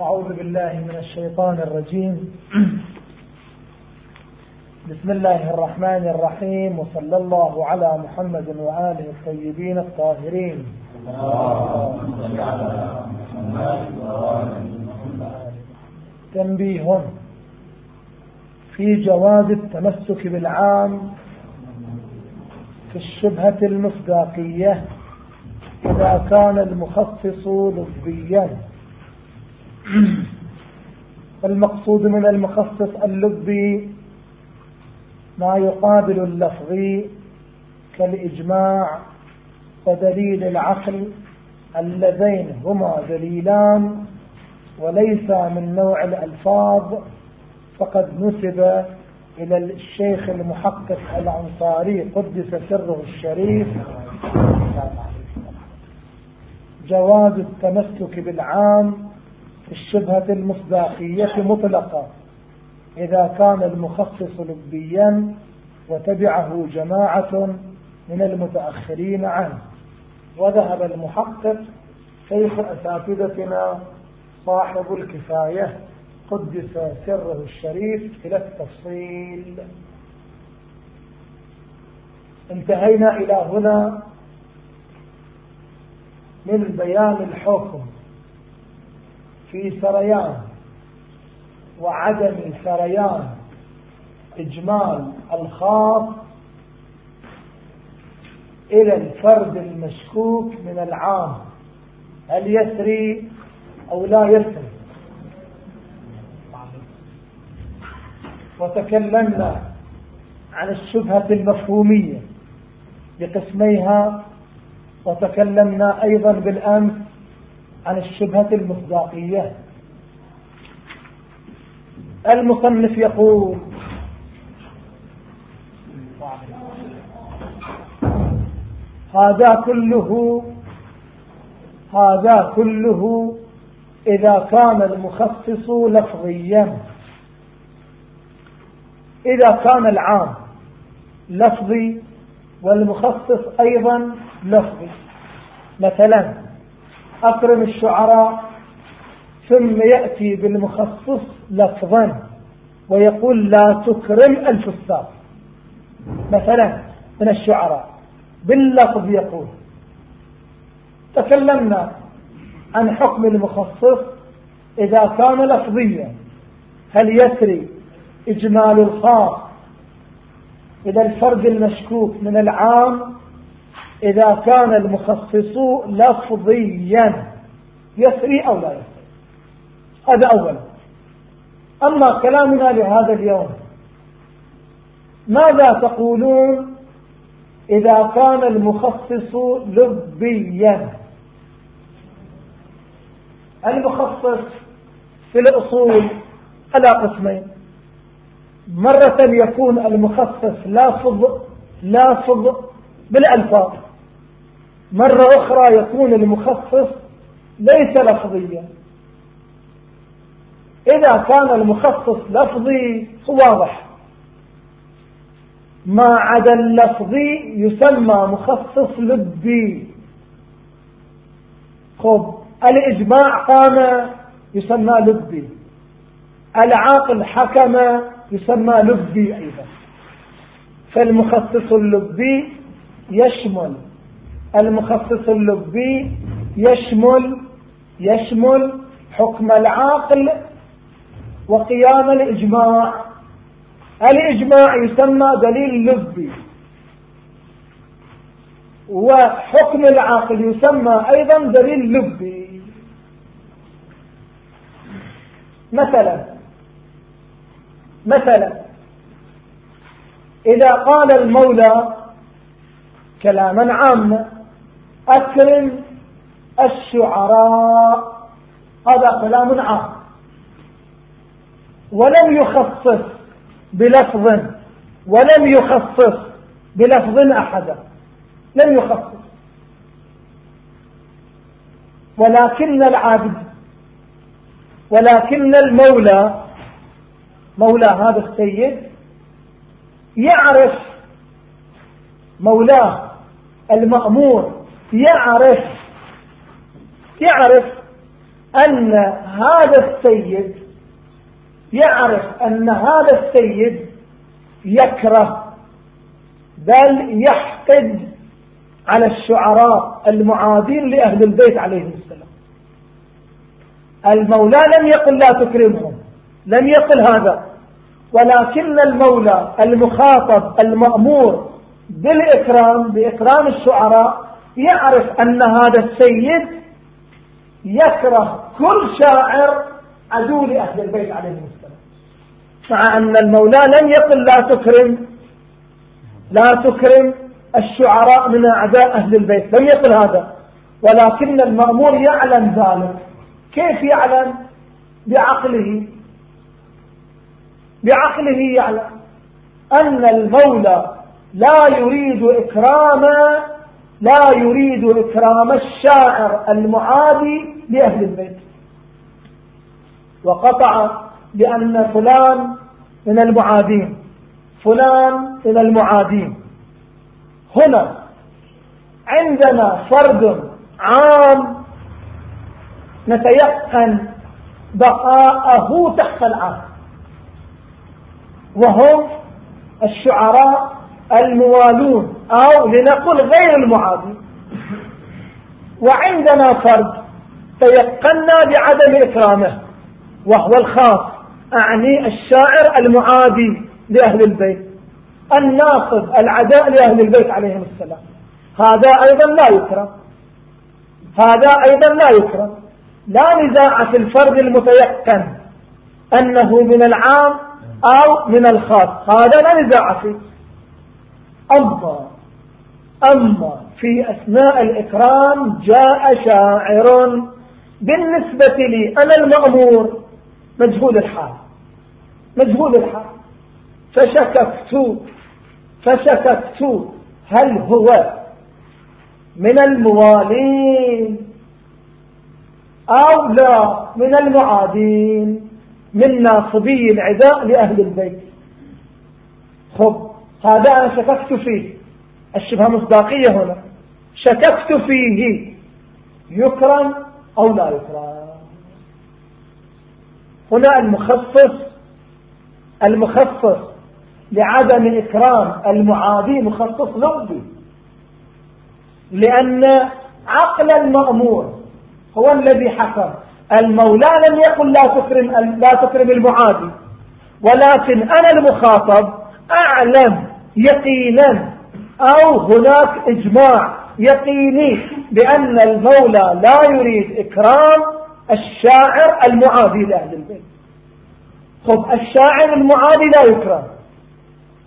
أعوذ بالله من الشيطان الرجيم. بسم الله الرحمن الرحيم وصلى الله على محمد وآله الطيبين الطاهرين. تنبيه في جواز التمسك بالعام في الشبهة المصداقية إذا كان المخصص لبيا المقصود من المخصص اللبي ما يقابل اللفظي كالإجماع ودليل العقل اللذين هما دليلان وليس من نوع الألفاظ فقد نسب إلى الشيخ المحقق الأنصاري قدس سره الشريف. جواز التمسك بالعام الشبهة المصداقية مطلقة. إذا كان المخصص لبيا وتبعه جماعة من المتأخرين عنه. وذهب المحقق شيخ أساتذتنا صاحب الكفاية قدس سره الشريف إلى التفصيل. انتهينا إلى هنا من بيان الحكم. في سريان وعدم سريان إجمال الخاص إلى الفرد المشكوك من العام. هل يسري أو لا يسري؟ وتكلمنا عن الشبهة المفهومية بقسميها وتكلمنا أيضا بالأمس عن الشبهة المصداقية. المصنف يقول هذا كله هذا كله إذا كان المخصص لفظيا. إذا كان العام لفظي والمخصص أيضا لفظي. مثلا أكرم الشعراء ثم يأتي بالمخصص لفظا ويقول لا تكرم الفساق. مثلا من الشعراء باللفظ يقول تكلمنا عن حكم المخصص إذا كان لفظيا هل يسري إجمال الخاص؟ إلى الفرد المشكوك من العام إذا كان المخصص لفظيا يسري أو لا يسري؟ هذا أولا أما كلامنا لهذا اليوم ماذا تقولون إذا كان المخصص لبيا المخصص في الأصول على قسمين. مرة يكون المخصص لافظ لافظ بالألفاظ. مرة أخرى يكون المخصص ليس لفظيا. إذا كان المخصص لفظي واضح. ما عدا اللفظي يسمى مخصص لبي. خب الإجماع قام يسمى لبي. العاقل حكم يسمى لبي أيضا. فالمخصص اللبي يشمل المخصص اللبي يشمل يشمل حكم العاقل وقيام الإجماع. الإجماع يسمى دليل لبي وحكم العاقل يسمى أيضا دليل لبي مثلا مثلا إذا قال المولى كلاما عاما أكرم الشعراء. هذا كلام عام. ولم يخصص بلفظ ولم يخصص بلفظ أحدا لم يخصص. ولكن العبد ولكن المولى مولى هذا السيد يعرف مولاه المأمور يعرف يعرف أن هذا السيد يعرف أن هذا السيد يكره بل يحقد على الشعراء المعادين لأهل البيت عليهم السلام. المولى لم يقل لا تكرمهم لم يقل هذا ولكن المولى المخاطب المأمور بالإكرام بإكرام الشعراء يعرف أن هذا السيد يكره كل شاعر عدو لأهل البيت عليهم السلام. مع أن المولى لم يقل لا تكرم لا تكرم الشعراء من أعداء أهل البيت لم يقل هذا. ولكن المأمور يعلم ذلك. كيف يعلم؟ بعقله. بعقله يعلم أن المولى لا يريد إكرام لا يريد إكرام الشاعر المعادي لأهل البيت. وقطع بأن فلان من المعادين فلان من المعادين. هنا عندنا فرد عام نتيقن بقاءه تحت العام وهم الشعراء الموالون. أو لنقل غير المعادي. وعندنا فرد تيقنا بعدم إكرامه وهو الخاص. أعني الشاعر المعادي لأهل البيت الناصب العداء لأهل البيت عليهم السلام. هذا أيضا لا يكرم هذا أيضا لا يكرم لا نزاع في الفرد المتيقن أنه من العام أو من الخاص. هذا لا نزاع فيه. أما أما في أثناء الإكرام جاء شاعر بالنسبة لي أنا المأمور مجهول الحال مجهول الحال. فشككت فشككت هل هو من الموالين أو لا؟ من المعادين من ناصبي العداء لأهل البيت. خب هذا أنا شككت فيه. الشبهة مصداقية هنا. شككت فيه. يكرم أو لا يكرم. هنا المخصص المخصص لعدم إكرام المعادي مخصص لغوي لأن عقل المأمور هو الذي حكم. المولى لم يقل لا تكرم لا تكرم المعادي. ولكن أنا المخاطب أعلم يقينا أو هناك إجماع يقيني بأن المولى لا يريد إكرام الشاعر المعادي لأهل البيت. خب الشاعر المعادي لا يكرم.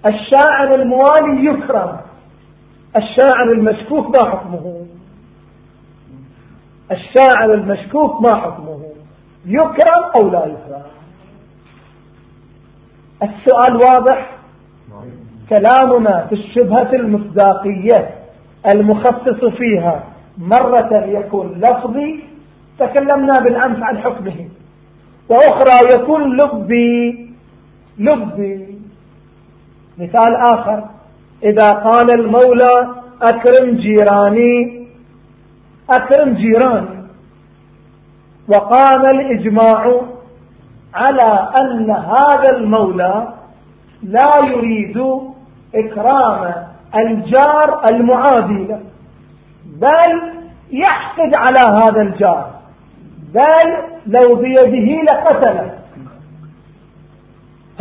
الشاعر الموالي يكرم. الشاعر المشكوك ما حكمه. الشاعر المشكوك ما حكمه. يكرم أو لا يكرم؟ السؤال واضح؟ كلامنا في الشبهة المصداقية المخصص فيها مرة يكون لفظي تكلمنا بالأمس عن حكمه وأخرى يكون لبي لبي مثال آخر إذا قال المولى أكرم جيراني أكرم جيراني وقام الإجماع على أن هذا المولى لا يريد إكرام الجار المعادي له. بل يحقد على هذا الجار. بل لو بيده لقتله.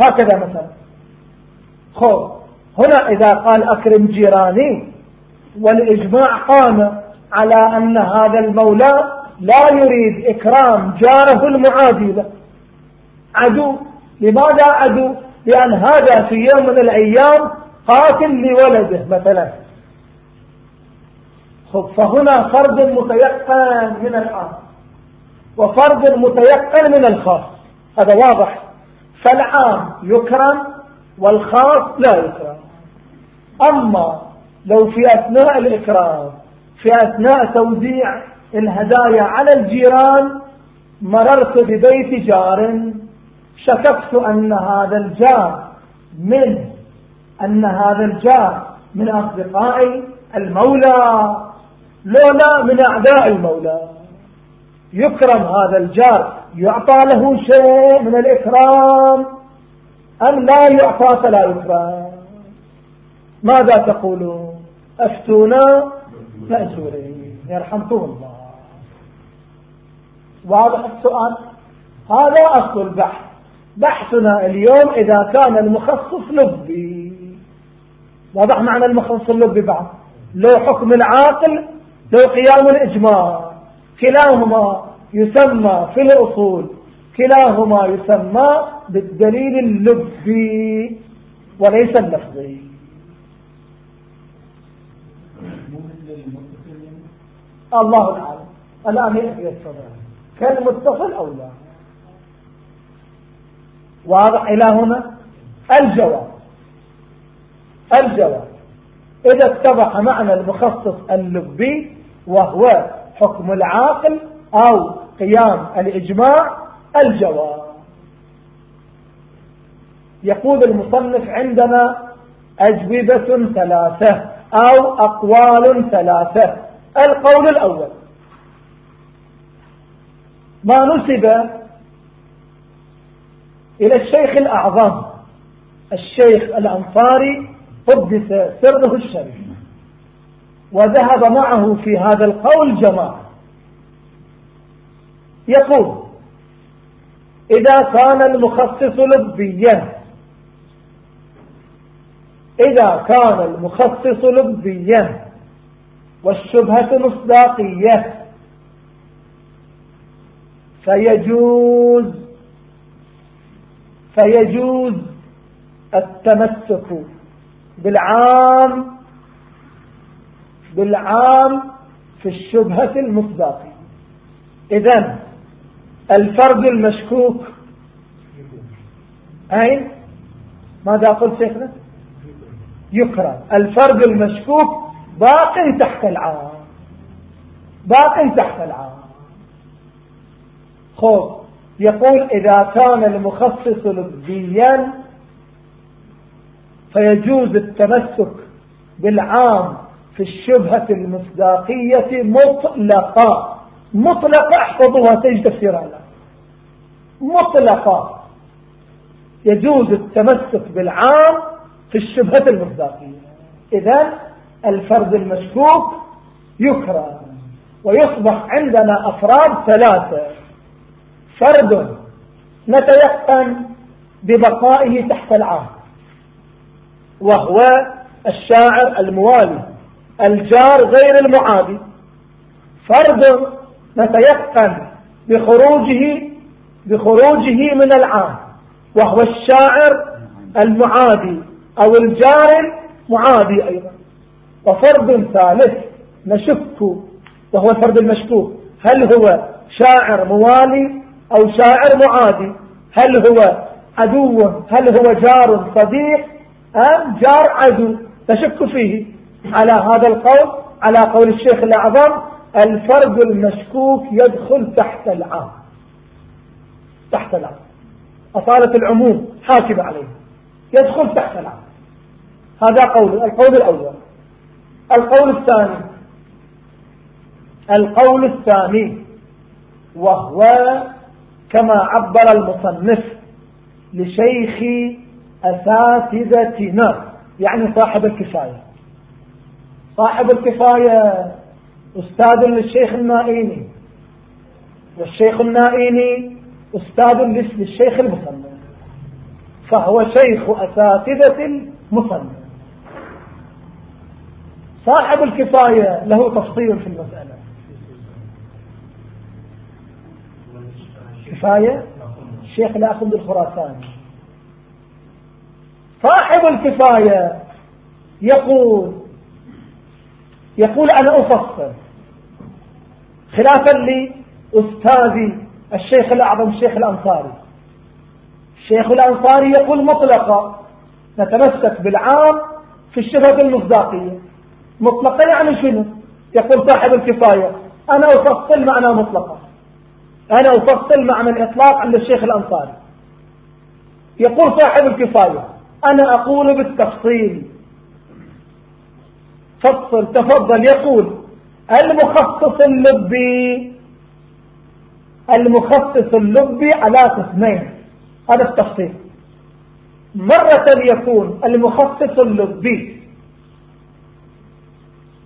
هكذا مثلا. خب هنا إذا قال أكرم جيراني والإجماع قام على أن هذا المولى لا يريد إكرام جاره المعادي له. عدو. لماذا عدو؟ لأن هذا في يوم من الأيام قاتل لولده مثلا. فهنا فرد متيقن من العام وفرد متيقن من الخاص. هذا واضح. فالعام يكرم والخاص لا يكرم. أما لو في أثناء الإكرام في أثناء توزيع الهدايا على الجيران مررت ببيت جار شككت أن هذا الجار من أن هذا الجار من أصدقاء المولى لولا من أعداء المولى. يكرم هذا الجار يعطى له شيء من الإكرام. أم لا يعطى فلا يكرم. ماذا تقولون؟ أفتونا؟ مأجورين. يرحمكم الله. واضح السؤال؟ هذا أصل البحث. بحثنا اليوم إذا كان المخصص لبي واضح معنى المخصص اللبي بعد لو حكم العاقل لو قيام الإجماع كلاهما يسمى في الأصول كلاهما يسمى بالدليل اللبي وليس اللفظي. الله أعلم. الآن يأتي الصدر كالمتصل أو لا؟ واضح إلى هنا؟ الجواب. الجواب. إذا اتضح معنى المخصص اللبي وهو حكم العاقل أو قيام الإجماع الجواب. يقول المصنف عندنا أجوبة ثلاثة أو أقوال ثلاثة. القول الأول. ما نسب إلى الشيخ الأعظم الشيخ الأنصاري قدس سره الشريف. وذهب معه في هذا القول جماعة. يقول إذا كان المخصص لبيا إذا كان المخصص لبيا والشبهة مصداقية فيجوز فيجوز التمسك بالعام بالعام في الشبهة المصداقية إذن الفرد المشكوك أين؟ ماذا قلت شيخنا؟ يكرم الفرد المشكوك باق تحت العام. باق تحت العام. خب يقول إذا كان المخصص لبيا فيجوز التمسك بالعام في الشبهة المصداقية مطلقة. مطلقة احفظوها تجد تفسيرها مطلقة. يجوز التمسك بالعام في الشبهة المصداقية. إذا الفرد المشكوك يكرم ويصبح عندنا أفراد ثلاثة. فرد نتيقن ببقائه تحت العام. وهو الشاعر الموالي. الجار غير المعادي. فرد نتيقن بخروجه بخروجه من العام. وهو الشاعر المعادي أو الجار المعادي أيضا. وفرد ثالث نشك وهو الفرد المشكوك. هل هو شاعر موالي أو شاعر معادي؟ هل هو عدو؟ هل هو جار صديق؟ أم جار عدو. تشك فيه. على هذا القول على قول الشيخ الأعظم الفرد المشكوك يدخل تحت العام. تحت العام. أصالة العموم حاكمة عليه. يدخل تحت العام. هذا قول القول الأول. القول الثاني. القول الثاني. وهو كما عبر المصنف لشيخ أساتذتنا يعني صاحب الكفاية. صاحب الكفاية أستاذ للشيخ النائيني والشيخ النائيني أستاذ للشيخ المصنف فهو شيخ أساتذة المصنف صاحب الكفاية له تفصيل في المسألة. كفاية؟ الشيخ الأخذ الخراساني. صاحب الكفاية يقول يقول أنا أفصل. خلافا لأستاذي الشيخ الأعظم الشيخ الأنصاري. الشيخ الأنصاري يقول مطلقة نتمسك بالعام في الشبهة المصداقية. مطلقة يعني شنو؟ يقول صاحب الكفاية أنا أفصل معنى مطلقة أنا أفصل معنى الإطلاق عند الشيخ الأنصاري. يقول صاحب الكفاية أنا أقول بالتفصيل. فصل تفضل يقول المخصص اللبي المخصص اللبي على قسمين هذا التفصيل. مرة يكون المخصص اللبي.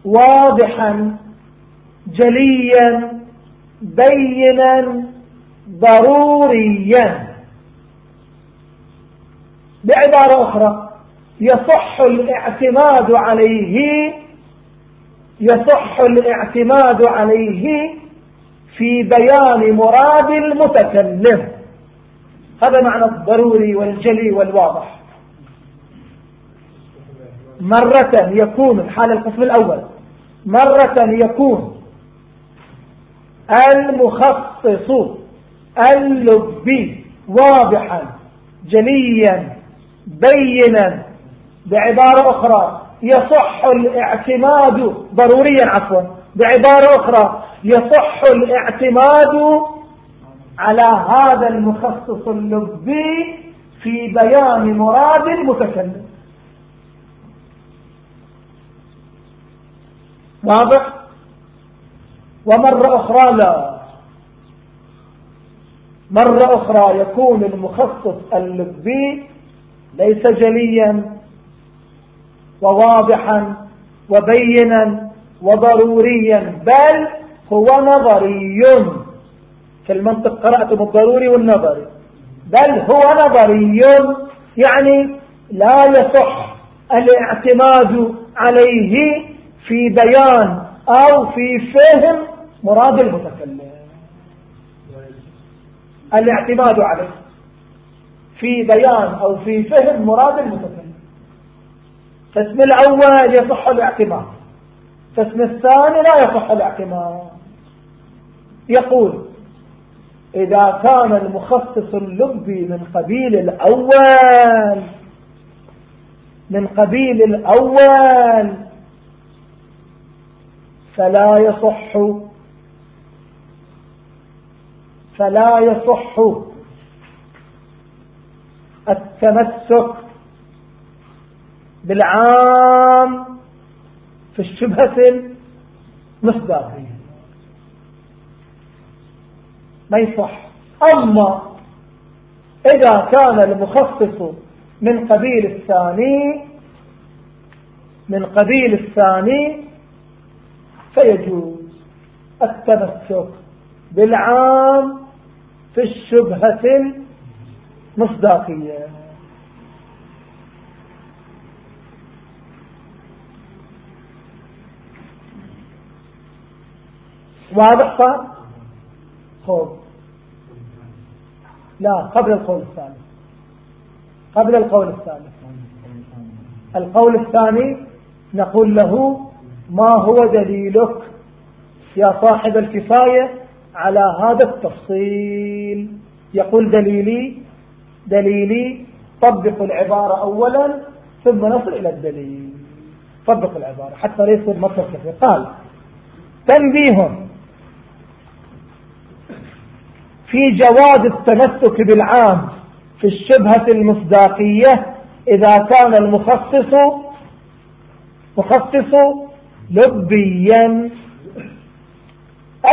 واضحا جليا بينا ضروريا. بعبارة أخرى. يصح الاعتماد عليه يصح الاعتماد عليه في بيان مراد المتكلم. هذا معنى الضروري والجلي والواضح. مرة يكون الحال القسم الأول. مرة يكون المخصص اللبي واضحا جليا. بينا بعبارة أخرى يصح الاعتماد ضروريا عفوا بعبارة أخرى يصح الاعتماد على هذا المخصص اللبي في بيان مراد المتكلم. واضح؟ ومرة أخرى لا. مرة أخرى يكون المخصص اللبي ليس جليا وواضحا وبينا وضروريا بل هو نظري. في المنطق قرأتم الضروري والنظري. بل هو نظري. يعني لا يصح الاعتماد عليه في بيان أو في فهم مراد المتكلم. الاعتماد عليه. في بيان أو في فهم مراد المتكلم فاسم الأول يصح الاعتماد. فاسم الثاني لا يصح الاعتماد. يقول إذا كان المخصص اللبي من قبيل الأول من قبيل الأول فلا يصح فلا يصح التمسك بالعام في الشبهة المصداقية. ما يصح. أما إذا كان المخصص من قبيل الثاني من قبيل الثاني فيجوز التمسك بالعام في الشبهة المصداقية واضح صار؟ خوف. لا قبل القول الثاني. قبل القول الثاني. القول الثاني نقول له ما هو دليلك يا صاحب الكفاية على هذا التفصيل؟ يقول دليلي دليلي طبق العبارة أولا ثم نصل إلى الدليل. طبق العبارة حتى لا يصير مطلب كثير قال تنبيه في جواز التمسك بالعام في الشبهة المصداقية إذا كان المخصص مخصص لبيا.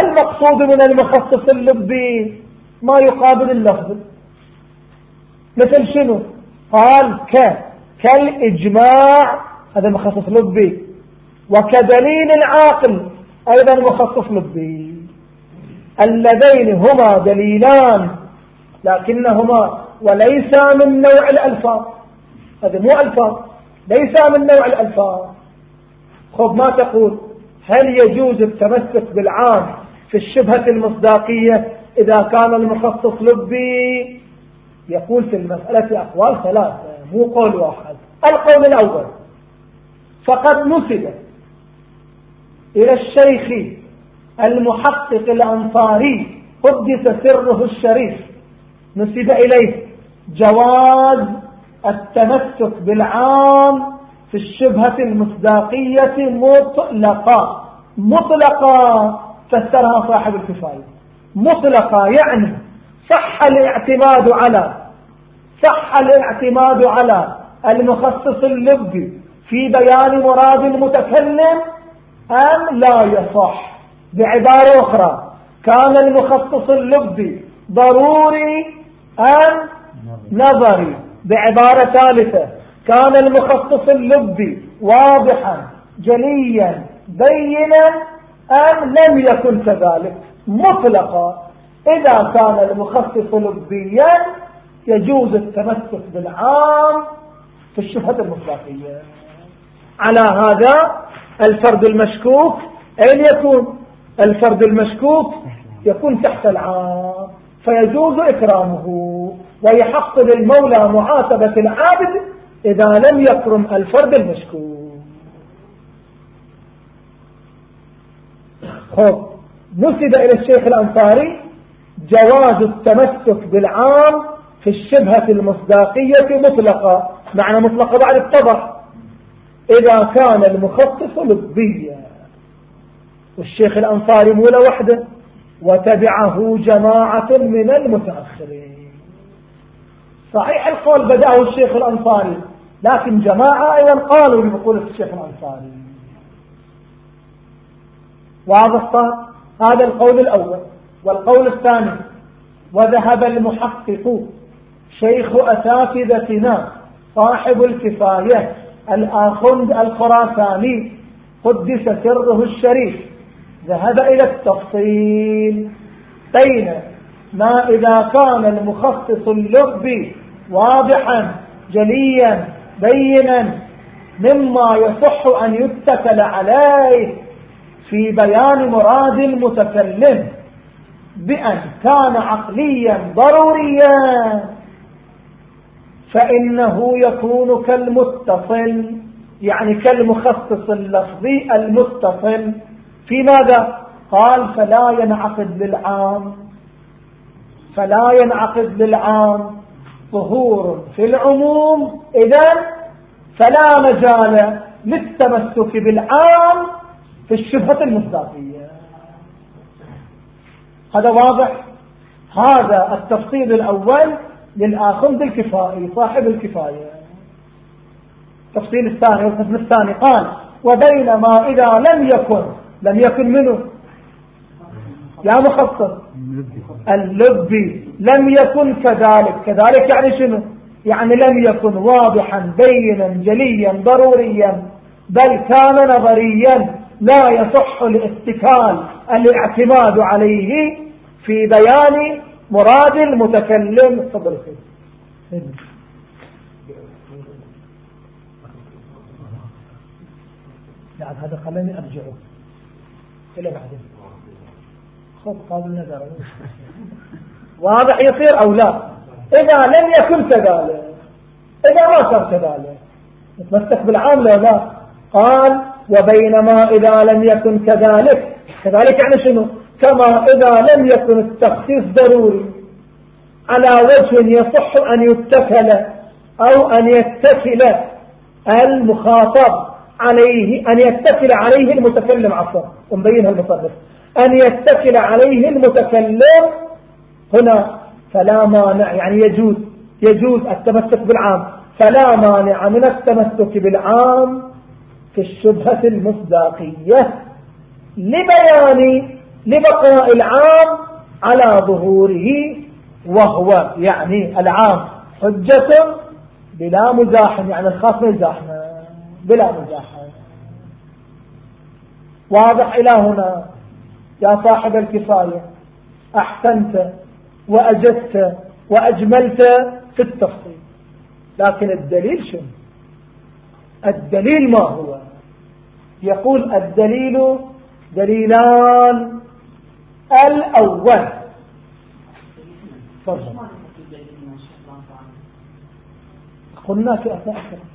المقصود من المخصص اللبي ما يقابل اللفظ. مثل شنو؟ قال ك. كالإجماع هذا مخصص لبي وكدليل العاقل أيضا مخصص لبي اللذين هما دليلان لكنهما وليس من نوع الألفاظ. هذا مو ألفاظ ليس من نوع الألفاظ. خب ما تقول؟ هل يجوز التمسك بالعام في الشبهة المصداقية إذا كان المخصص لبي يقول في المسألة أقوال ثلاثة مو قول واحد. القول الأول فقد نسب إلى الشيخ المحقق الأنصاري قدس سره الشريف. نسب إليه جواز التمسك بالعام في الشبهة المصداقية مطلقة. مطلقة فسرها صاحب الكفاية. مطلقة يعني صح الاعتماد على صح الاعتماد على المخصص اللبي في بيان مراد المتكلم أم لا يصح؟ بعبارة أخرى كان المخصص اللبي ضروري أم نظري؟ بعبارة ثالثة كان المخصص اللبي واضحا جليا بينا أم لم يكن كذلك؟ مطلقا. إذا كان المخصص لبيا يجوز التمسك بالعام في الشبهة المطلقية على هذا الفرد المشكوك أين يكون؟ الفرد المشكوك يكون تحت العام فيجوز إكرامه ويحق للمولى معاتبة العابد إذا لم يكرم الفرد المشكوك. خب نسب إلى الشيخ الأنصاري. جواز التمسك بالعام في الشبهة المصداقية مطلقة. معنى مطلقة بعد اتضح إذا كان المخصص لبيا والشيخ الأنصاري مولى وحده. وتبعه جماعة من المتأخرين. صحيح القول بدأه الشيخ الأنصاري. لكن جماعة أيضا قالوا بمقولة الشيخ الأنصاري. واضح هذا القول الأول. والقول الثاني وذهب المحقق شيخ أساتذتنا صاحب الكفاية الآخند الخراساني قدس سره الشريف. ذهب إلى التفصيل. بين ما إذا كان المخصص اللبي واضحا جليا بينا مما يصح أن يتكل عليه في بيان مراد المتكلم. بأن كان عقليا ضروريا فإنه يكون كالمتصل يعني كالمخصص اللفظي المتصل. في ماذا؟ قال فلا ينعقد للعام فلا ينعقد للعام. ظهور في العموم إذا فلا مجال للتمسك بالعام في الشبهة المصداقية. هذا واضح؟ هذا التفصيل الأول للآخذ الكفائي صاحب الكفاية. التفصيل الثاني والقسم الثاني قال وبينما إذا لم يكن لم يكن منه. يا مخصص اللبي. لم يكن كذلك. كذلك يعني شنو؟ يعني لم يكن واضحا بينا جليا ضروريا بل كان نظريا لا يصح الاتكال الاعتماد عليه في بيان مراد المتكلم تفضل بعد هذا خلاني أرجعه. إلى بعدين خذ قابل نظر واضح يصير أو لا؟ إذا لم يكن كذلك. إذا ما صار كذلك. نتمسك بالعام لا؟ قال وبينما إذا لم يكن كذلك. كذلك يعني شنو؟ كما إذا لم يكن التخصيص ضروري على وجه يصح أن يتكل أو أن يتكل المخاطب عليه أن يتكل عليه المتكلم عفوا ونبينها المصدر أن يتكل عليه المتكلم هنا فلا مانع يعني يجوز يجوز التمسك بالعام. فلا مانع من التمسك بالعام في الشبهة المصداقية لبيان لبقاء العام على ظهوره وهو يعني العام حجة بلا مزاحم يعني الخاص مزاحم بلا مزاحم واضح إلى هنا يا صاحب الكفاية أحسنت وأجدت وأجملت في التفصيل لكن الدليل شنو؟ الدليل ما هو؟ يقول الدليل دليلان الأول. قلنا في أثناء الكلام.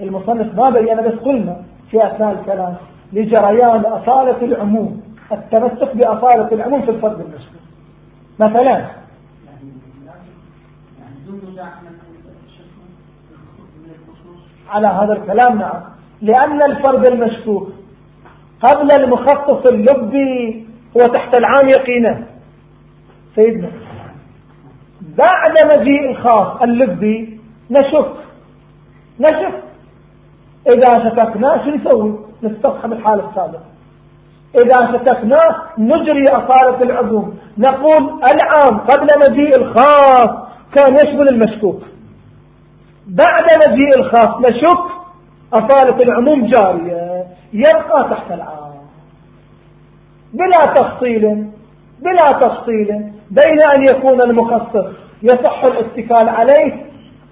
المصنف ما بينا بس قلنا في أثناء الكلام لجريان أصالة العموم التمسك بأصالة العموم في الفرد المشكل مثلا. على هذا الكلام نعم. لأن الفرد المشكوك قبل المخصص اللبي هو تحت العام يقينا. سيدنا بعد مجيء الخاص اللبي نشك. نشك. إذا شككنا شو نسوي نستصحب الحالة السابقة إذا شككناه نجري أصالة العموم نقول العام قبل مجيء الخاص كان يشمل المشكوك. بعد مجيء الخاص نشك أصالة العموم جارية. يبقى تحت العام بلا تفصيل بلا تفصيل بين أن يكون المخصص يصح الاتكال عليه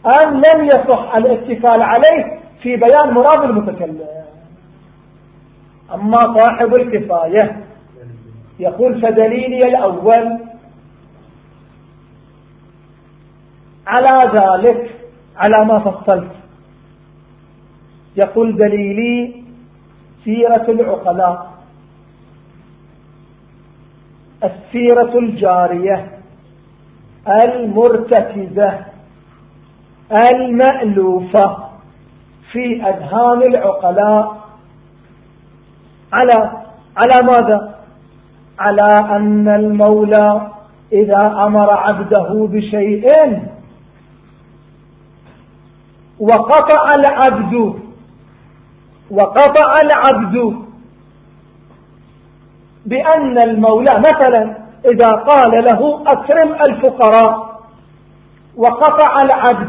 أم لم يصح الاتكال عليه في بيان مراد المتكلم. أما صاحب الكفاية يقول فدليلي الأول على ذلك على ما فصلت. يقول دليلي سيرة العقلاء. السيرة الجارية. المرتكزة. المألوفة. في أذهان العقلاء. على على ماذا؟ على أن المولى إذا أمر عبده بشيء وقطع العبد وقطع العبد بأن المولى مثلا إذا قال له أكرم الفقراء وقطع العبد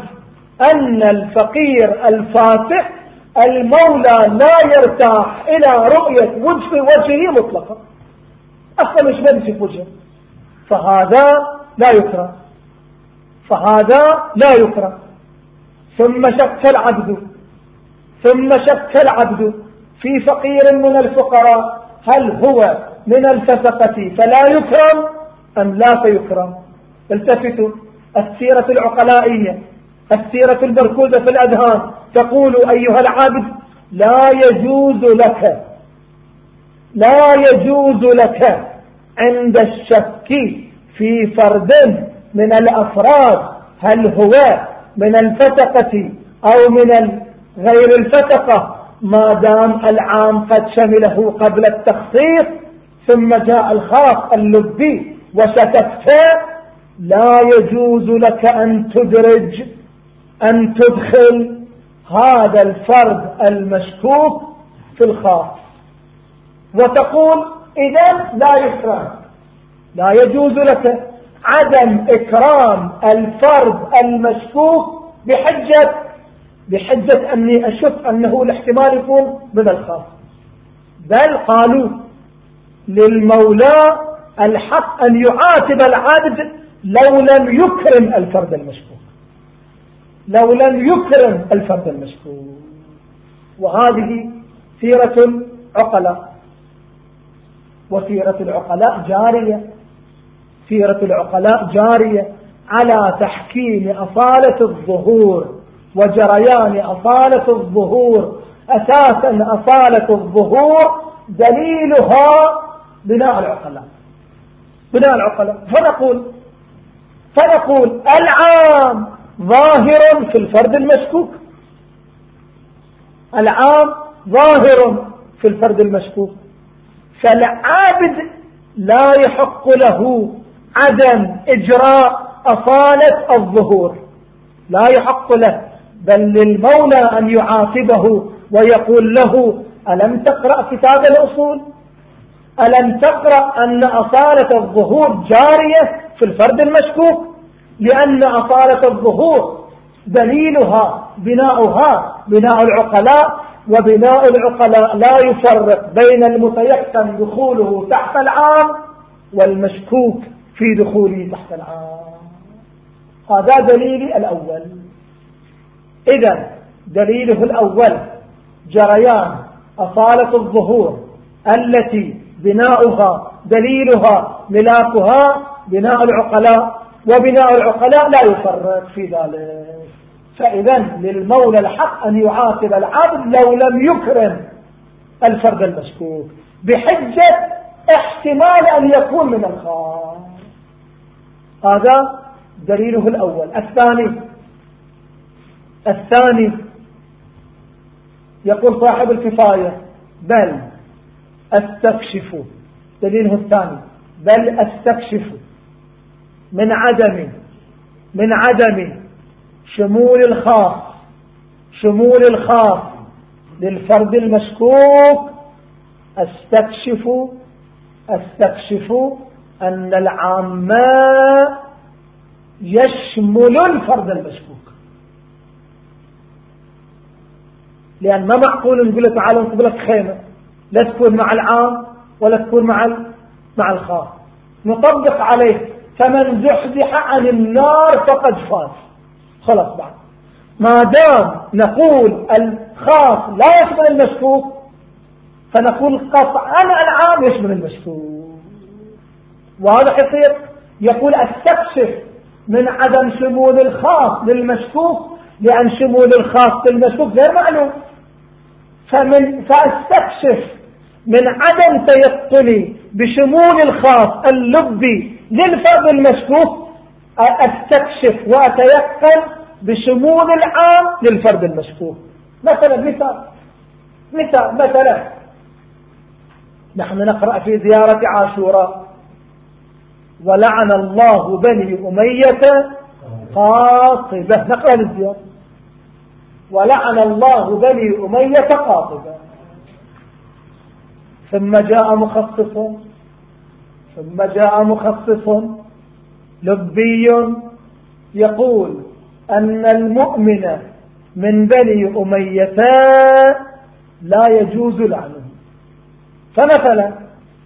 أن الفقير الفاتح المولى لا يرتاح إلى رؤية وجه وجهه مطلقا. أصلا مش بدي في وجهه فهذا لا يكره. فهذا لا يكره. ثم شك العبد. ثم شك العبد في فقير من الفقراء هل هو من الفسقة؟ فلا يكرم أم لا فيكرم؟ التفتوا السيرة العقلائية السيرة المركوزة في الأذهان تقول أيها العبد لا يجوز لك لا يجوز لك عند الشك في فرد من الأفراد هل هو من الفتقة أو من غير الفتقة. ما دام العام قد شمله قبل التخصيص ثم جاء الخاص اللبي وشككت لا يجوز لك أن تدرج أن تدخل هذا الفرد المشكوك في الخاص. وتقول إذا لا يكرم. لا يجوز لك عدم إكرام الفرد المشكوك بحجة بحجة أني أشك أنه الاحتمال يكون من الخاص. بل قالوا للمولى الحق أن يعاتب العبد لو لم يكرم الفرد المشكوك. لو لم يكرم الفرد المشكور وهذه سيرة العقلاء. وسيرة العقلاء جارية. سيرة العقلاء جارية على تحكيم أصالة الظهور. وجريان أصالة الظهور. أساسا أصالة الظهور دليلها بناء العقلاء. بناء العقلاء. فنقول فنقول العام ظاهر في الفرد المشكوك. العام ظاهر في الفرد المشكوك. فالعابد لا يحق له عدم إجراء أصالة الظهور. لا يحق له. بل للمولى أن يعاقبه ويقول له ألم تقرأ كتاب الأصول؟ ألم تقرأ أن أصالة الظهور جارية في الفرد المشكوك؟ لأن أصالة الظهور دليلها بناؤها بناء العقلاء وبناء العقلاء لا يفرق بين المتيقن دخوله تحت العام والمشكوك في دخوله تحت العام. هذا دليلي الأول. إذا دليله الأول جريان أصالة الظهور التي بناؤها دليلها ملاكها بناء العقلاء وبناء العقلاء لا يفرق في ذلك. فإذا للمولى الحق أن يعاقب العبد لو لم يكرم الفرد المشكوك بحجة احتمال أن يكون من الخاص. هذا دليله الأول. الثاني الثاني يقول صاحب الكفاية بل أستكشف. دليله الثاني بل أستكشف. من عدم من عدم شمول الخاص شمول الخاص للفرد المشكوك أستكشف أستكشف أن العام يشمل الفرد المشكوك. لأن ما معقول نقول له تعالوا نقول لك خيمة. لا تكون مع العام ولا تكون مع مع الخاص. نطبق عليه فمن زحزح عن النار فقد فاز. خلاص بعد. ما دام نقول الخاص لا يشمل المشكوك فنقول قطعا العام يشمل المشكوك. وهذا يصير يقول أستكشف من عدم شمول الخاص للمشكوك لأن شمول الخاص للمشكوك غير معلوم. فمن فاستكشف من عدم تيقني بشمول الخاص اللبي للفرد المشكوك أستكشف وأتيقن بشمول العام للفرد المشكوك. مثلا مثال مثال مثلا نحن نقرأ في زيارة عاشوراء. ولعن الله بني أمية قاطبة نقرأ للزيارة. ولعن الله بني أمية قاطبة. ثم جاء مخصص ثم جاء مخصص لبي يقول أن المؤمن من بني أمية لا يجوز لعنه. فمثلا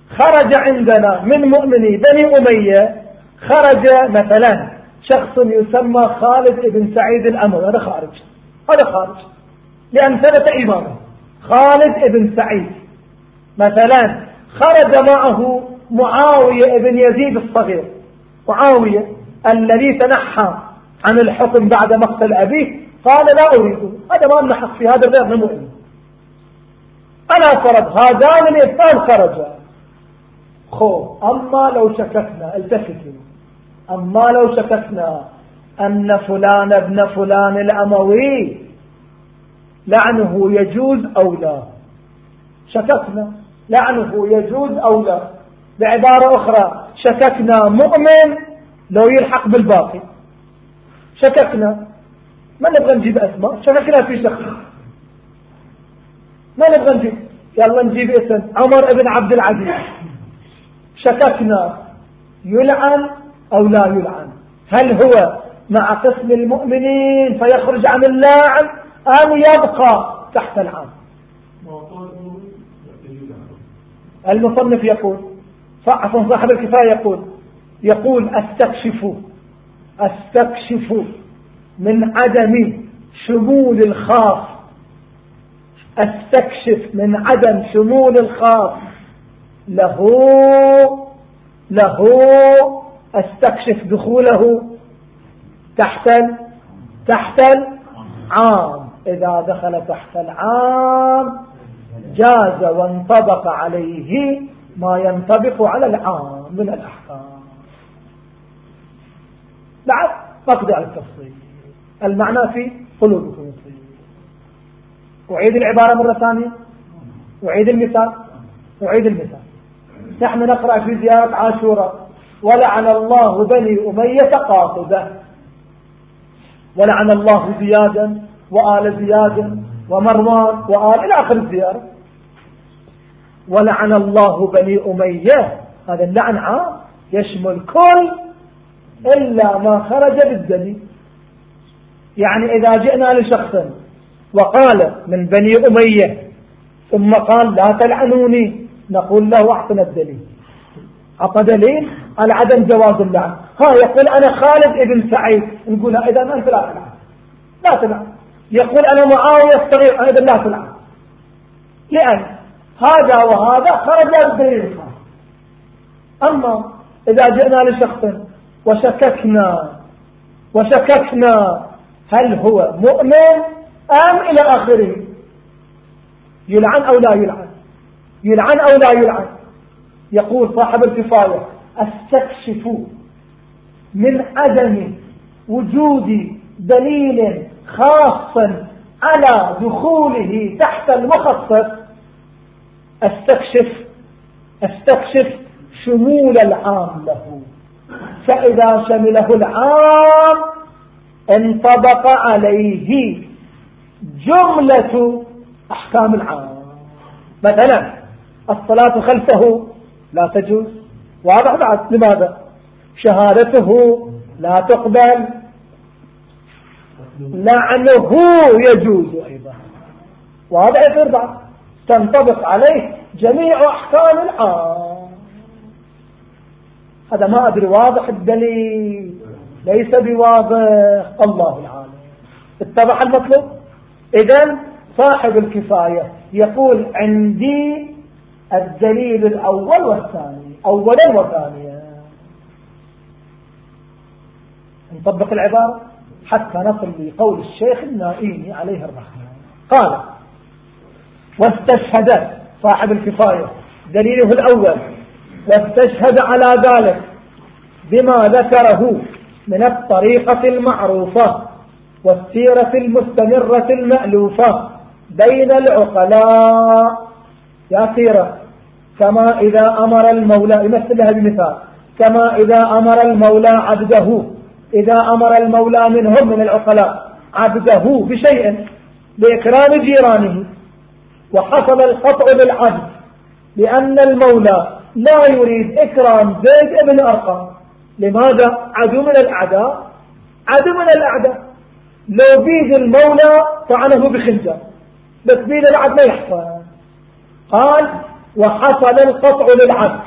خرج عندنا من مؤمني بني أمية خرج مثلا شخص يسمى خالد بن سعيد الأمر هذا خارج. هذا خارج. لأن ثبت إيمانه خالد بن سعيد. مثلا خرج معه معاوية بن يزيد الصغير. معاوية الذي تنحى عن الحكم بعد مقتل أبيه. قال لا أريده هذا ما لنا حق في هذا غير مؤمن. أنا فرض هذان الاثنان خرجا. خو أما لو شككنا التفتوا أما لو شككنا. أن فلان ابن فلان الأموي لعنه يجوز أو لا؟ شككنا. لعنه يجوز أو لا؟ بعبارة أخرى شككنا مؤمن لو يلحق بالباقي. شككنا. ما نبغى نجيب أسماء؟ شككنا في شخص. ما نبغى نجيب. يلا نجيب اسم. عمر بن عبد العزيز. شككنا. يلعن أو لا يلعن؟ هل هو مع قسم المؤمنين فيخرج عن اللاعن أم يبقى تحت العام. المصنف يقول عفوا صاحب الكفاية يقول يقول أستكشف أستكشف من عدم شمول الخاص. أستكشف من عدم شمول الخاص. له له أستكشف دخوله. تحت تحت العام إذا دخل تحت العام جاز وانطبق عليه ما ينطبق على العام من الأحكام. بعد على التفصيل. المعنى في قلوبكم أعيد العبارة مرة ثانية. أعيد المثال. أعيد المثال. نحن نقرأ في زيارة عاشوراء. ولعن الله بني أمية قاطبة ولعن الله زيادا وآل زياد ومروان وآل إلى آخر الزيارة. ولعن الله بني أمية. هذا اللعن عام. يشمل كل إلا ما خرج بالدليل. يعني إذا جئنا لشخص وقال من بني أمية ثم قال لا تلعنوني نقول له أعطنا الدليل. أعطى دليل على عدم جواز اللعن. ها يقول أنا خالد ابن سعيد. نقول إذا أنت لا تلعن. لا تلعن. يقول أنا معاوية الصغير أيضا لا تلعن. لأن هذا وهذا خرج بالدليل أما إذا جئنا لشخص وشككنا وشككنا هل هو مؤمن أم إلى آخره. يلعن أو لا يلعن. يلعن أو لا يلعن. يقول صاحب الكفاية أستكشف من عدم وجود دليل خاص على دخوله تحت المخصص أستكشف أستكشف شمول العام له. فإذا شمله العام انطبق عليه جملة أحكام العام. مثلا الصلاة خلفه لا تجوز. واضح بعد لماذا؟ شهادته لا تقبل. لعنه يجوز أيضا. يصير بعد تنطبق عليه جميع أحكام العام هذا ما أدري واضح الدليل. ليس بواضح. الله العالم. اتضح المطلوب؟ إذا صاحب الكفاية يقول عندي الدليل الأول والثاني. أولا وثانيا. نطبق العبارة حتى نصل لقول الشيخ النائيني عليه الرحمة قال واستشهد صاحب الكفاية دليله الأول واستشهد على ذلك بما ذكره من الطريقة المعروفة والسيرة المستمرة المألوفة بين العقلاء. يا سيرة كما إذا أمر المولى يمثل لها بمثال كما إذا أمر المولى عبده إذا أمر المولى منهم من العقلاء عبده بشيء لإكرام جيرانه وحصل القطع بالعبد لأن المولى لا يريد إكرام زيد بن أرقم. لماذا؟ عدو من الأعداء. عدو من الأعداء. لو بيد المولى طعنه بخنجر. بس بيد العبد ما يحصل. قال وحصل القطع للعبد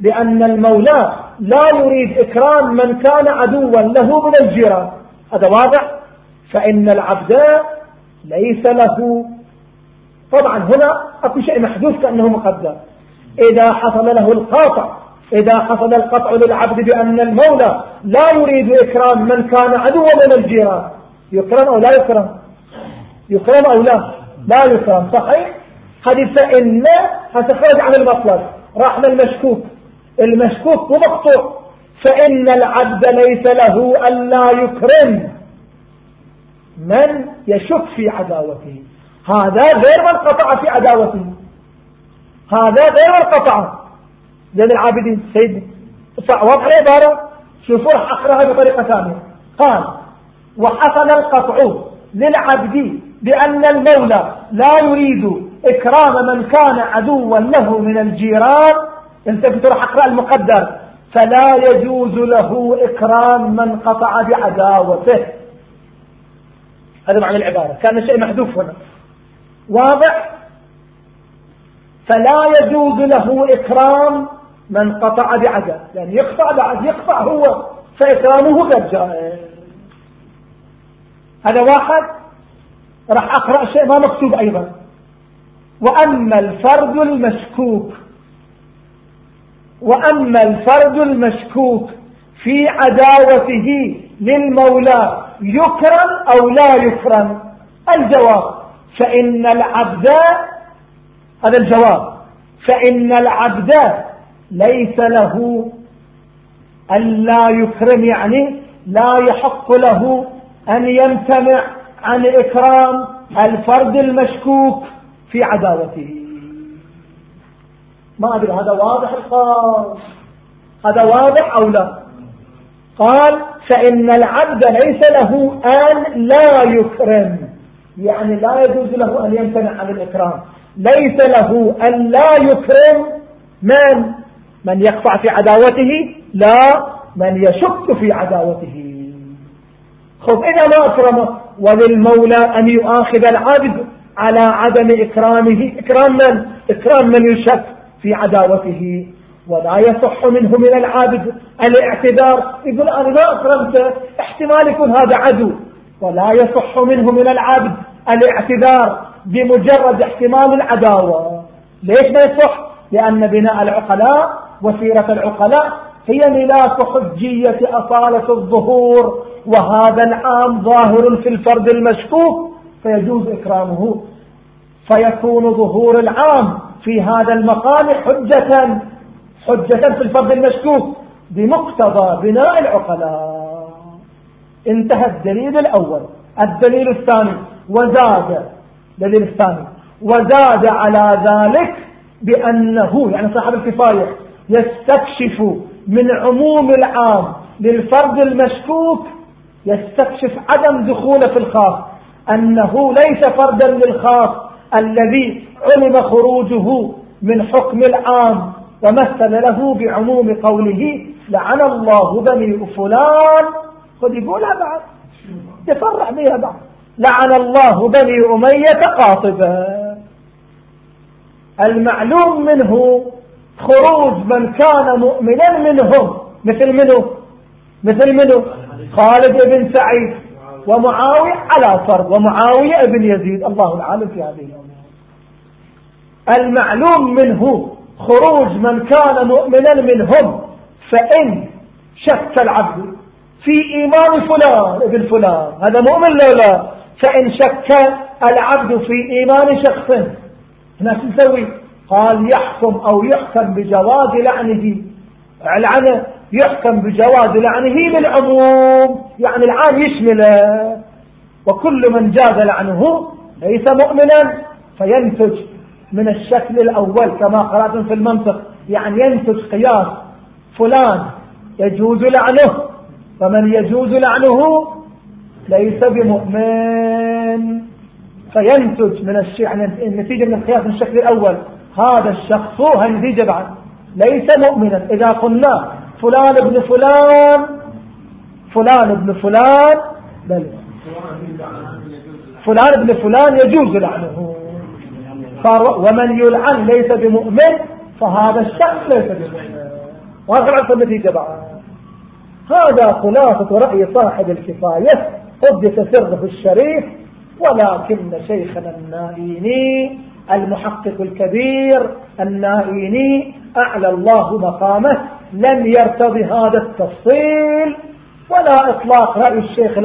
لأن المولى لا يريد إكرام من كان عدوا له من الجيران. هذا واضح؟ فإن العبد ليس له. طبعا هنا أكو شيء محدوث كأنه مقدر. إذا حصل له القاطع إذا حصل القطع للعبد بأن المولى لا يريد إكرام من كان عدوا من الجيران. يكرم أو لا يكرم؟ يكرم أو لا؟ لا يكرم. صحيح؟ هذه فإن هتخرج عن المطلب. راح للمشكوك المشكوك. ومقطوع. فإن العبد ليس له أن لا يكرم من يشك في عداوته. هذا غير من قطع في عداوته. هذا غير من قطع. زين العابدين سيدي واضح العبارة شوفوا أقرأها بطريقة ثانية. قال وحصل القطع للعبد بأن المولى لا يريد إكرام من كان عدوا له من الجيران انت راح أقرأ المقدر فلا يجوز له إكرام من قطع بعداوته. هذا معنى العبارة كان شيء محذوف هنا. واضح؟ فلا يجوز له إكرام من قطع بعداء يعني يقطع بعد يقطع هو فإكرامه غير جائز هذا واحد راح أقرأ شيء ما مكتوب أيضا. وأما الفرد المشكوك وأما الفرد المشكوك في عداوته للمولى يكرم أو لا يكرم؟ الجواب فإن العبد هذا الجواب فإن العبد ليس له أن لا يكرم يعني لا يحق له أن يمتنع عن إكرام الفرد المشكوك في عداوته. ما أدري هذا واضح القول. هذا واضح أو لا؟ قال فإن العبد ليس له أن لا يكرم. يعني لا يجوز له أن يمتنع عن الإكرام. ليس له أن لا يكرم من؟ من يقطع في عداوته؟ لا. من يشك في عداوته. خذ إذا ما أكرمه وللمولى أن يؤاخذ العبد على عدم إكرامه. إكرام من؟ إكرام من يشك. في عداوته ولا يصح منه من العابد الاعتذار. يقول أنا ما أكرمته احتمال يكون هذا عدو. ولا يصح منه من العبد الاعتذار بمجرد احتمال العداوة. ليش ما يصح؟ لأن بناء العقلاء وسيرة العقلاء هي ملاك حجية أصالة الظهور. وهذا العام ظاهر في الفرد المشكوك فيجوز إكرامه. فيكون ظهور العام في هذا المقام حجة حجة في الفرد المشكوك بمقتضى بناء العقلاء. انتهى الدليل الأول. الدليل الثاني وزاد الدليل الثاني وزاد على ذلك بأنه يعني صاحب الكفاية يستكشف من عموم العام للفرد المشكوك يستكشف عدم دخوله في الخاص أنه ليس فردا للخاص الذي علم خروجه من حكم العام ومثل له بعموم قوله لعن الله بني فلان خذ يقولها بعد. يفرح بها بعد. لعن الله بني أمية قاطبا. المعلوم منه خروج من كان مؤمنا منهم مثل منه؟ مثل منه؟ خالد بن سعيد ومعاوية على فرض. ومعاوية بن يزيد. الله العالم في هذه الأمور المعلوم منه خروج من كان مؤمنا منهم فإن شك العبد في إيمان فلان ابن فلان هذا مؤمن لو لا؟ فإن شك العبد في إيمان شخص هنا نسوي قال يحكم أو يحكم بجواز لعنه العنه يحكم بجواز لعنه للعموم يعني العام يشمله وكل من جاز لعنه ليس مؤمنا فينتج من الشكل الأول كما قرأتم في المنطق يعني ينتج قياس فلان يجوز لعنه فمن يجوز لعنه ليس بمؤمن. فينتج من الشيء يعني النتيجة من القياس من الشكل الأول هذا الشخص هو النتيجة بعد ليس مؤمنا. إذا قلنا فلان ابن فلان فلان ابن فلان بل فلان ابن فلان يجوز لعنه. ومن يلعن ليس بمؤمن فهذا الشخص ليس بمؤمن. وهذا العرف النتيجة بعد. هذا خلاصة رأي صاحب الكفاية. حدث سره الشريف ولكن شيخنا النائيني المحقق الكبير النائيني أعلى الله مقامه لم يرتضي هذا التفصيل ولا إطلاق رأي الشيخ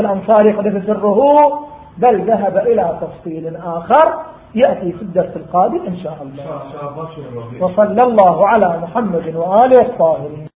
الأنصاري قد سره بل ذهب إلى تفصيل آخر. يأتي في الدرس القادم إن شاء الله. وصلى الله على محمد وآله الطاهرين.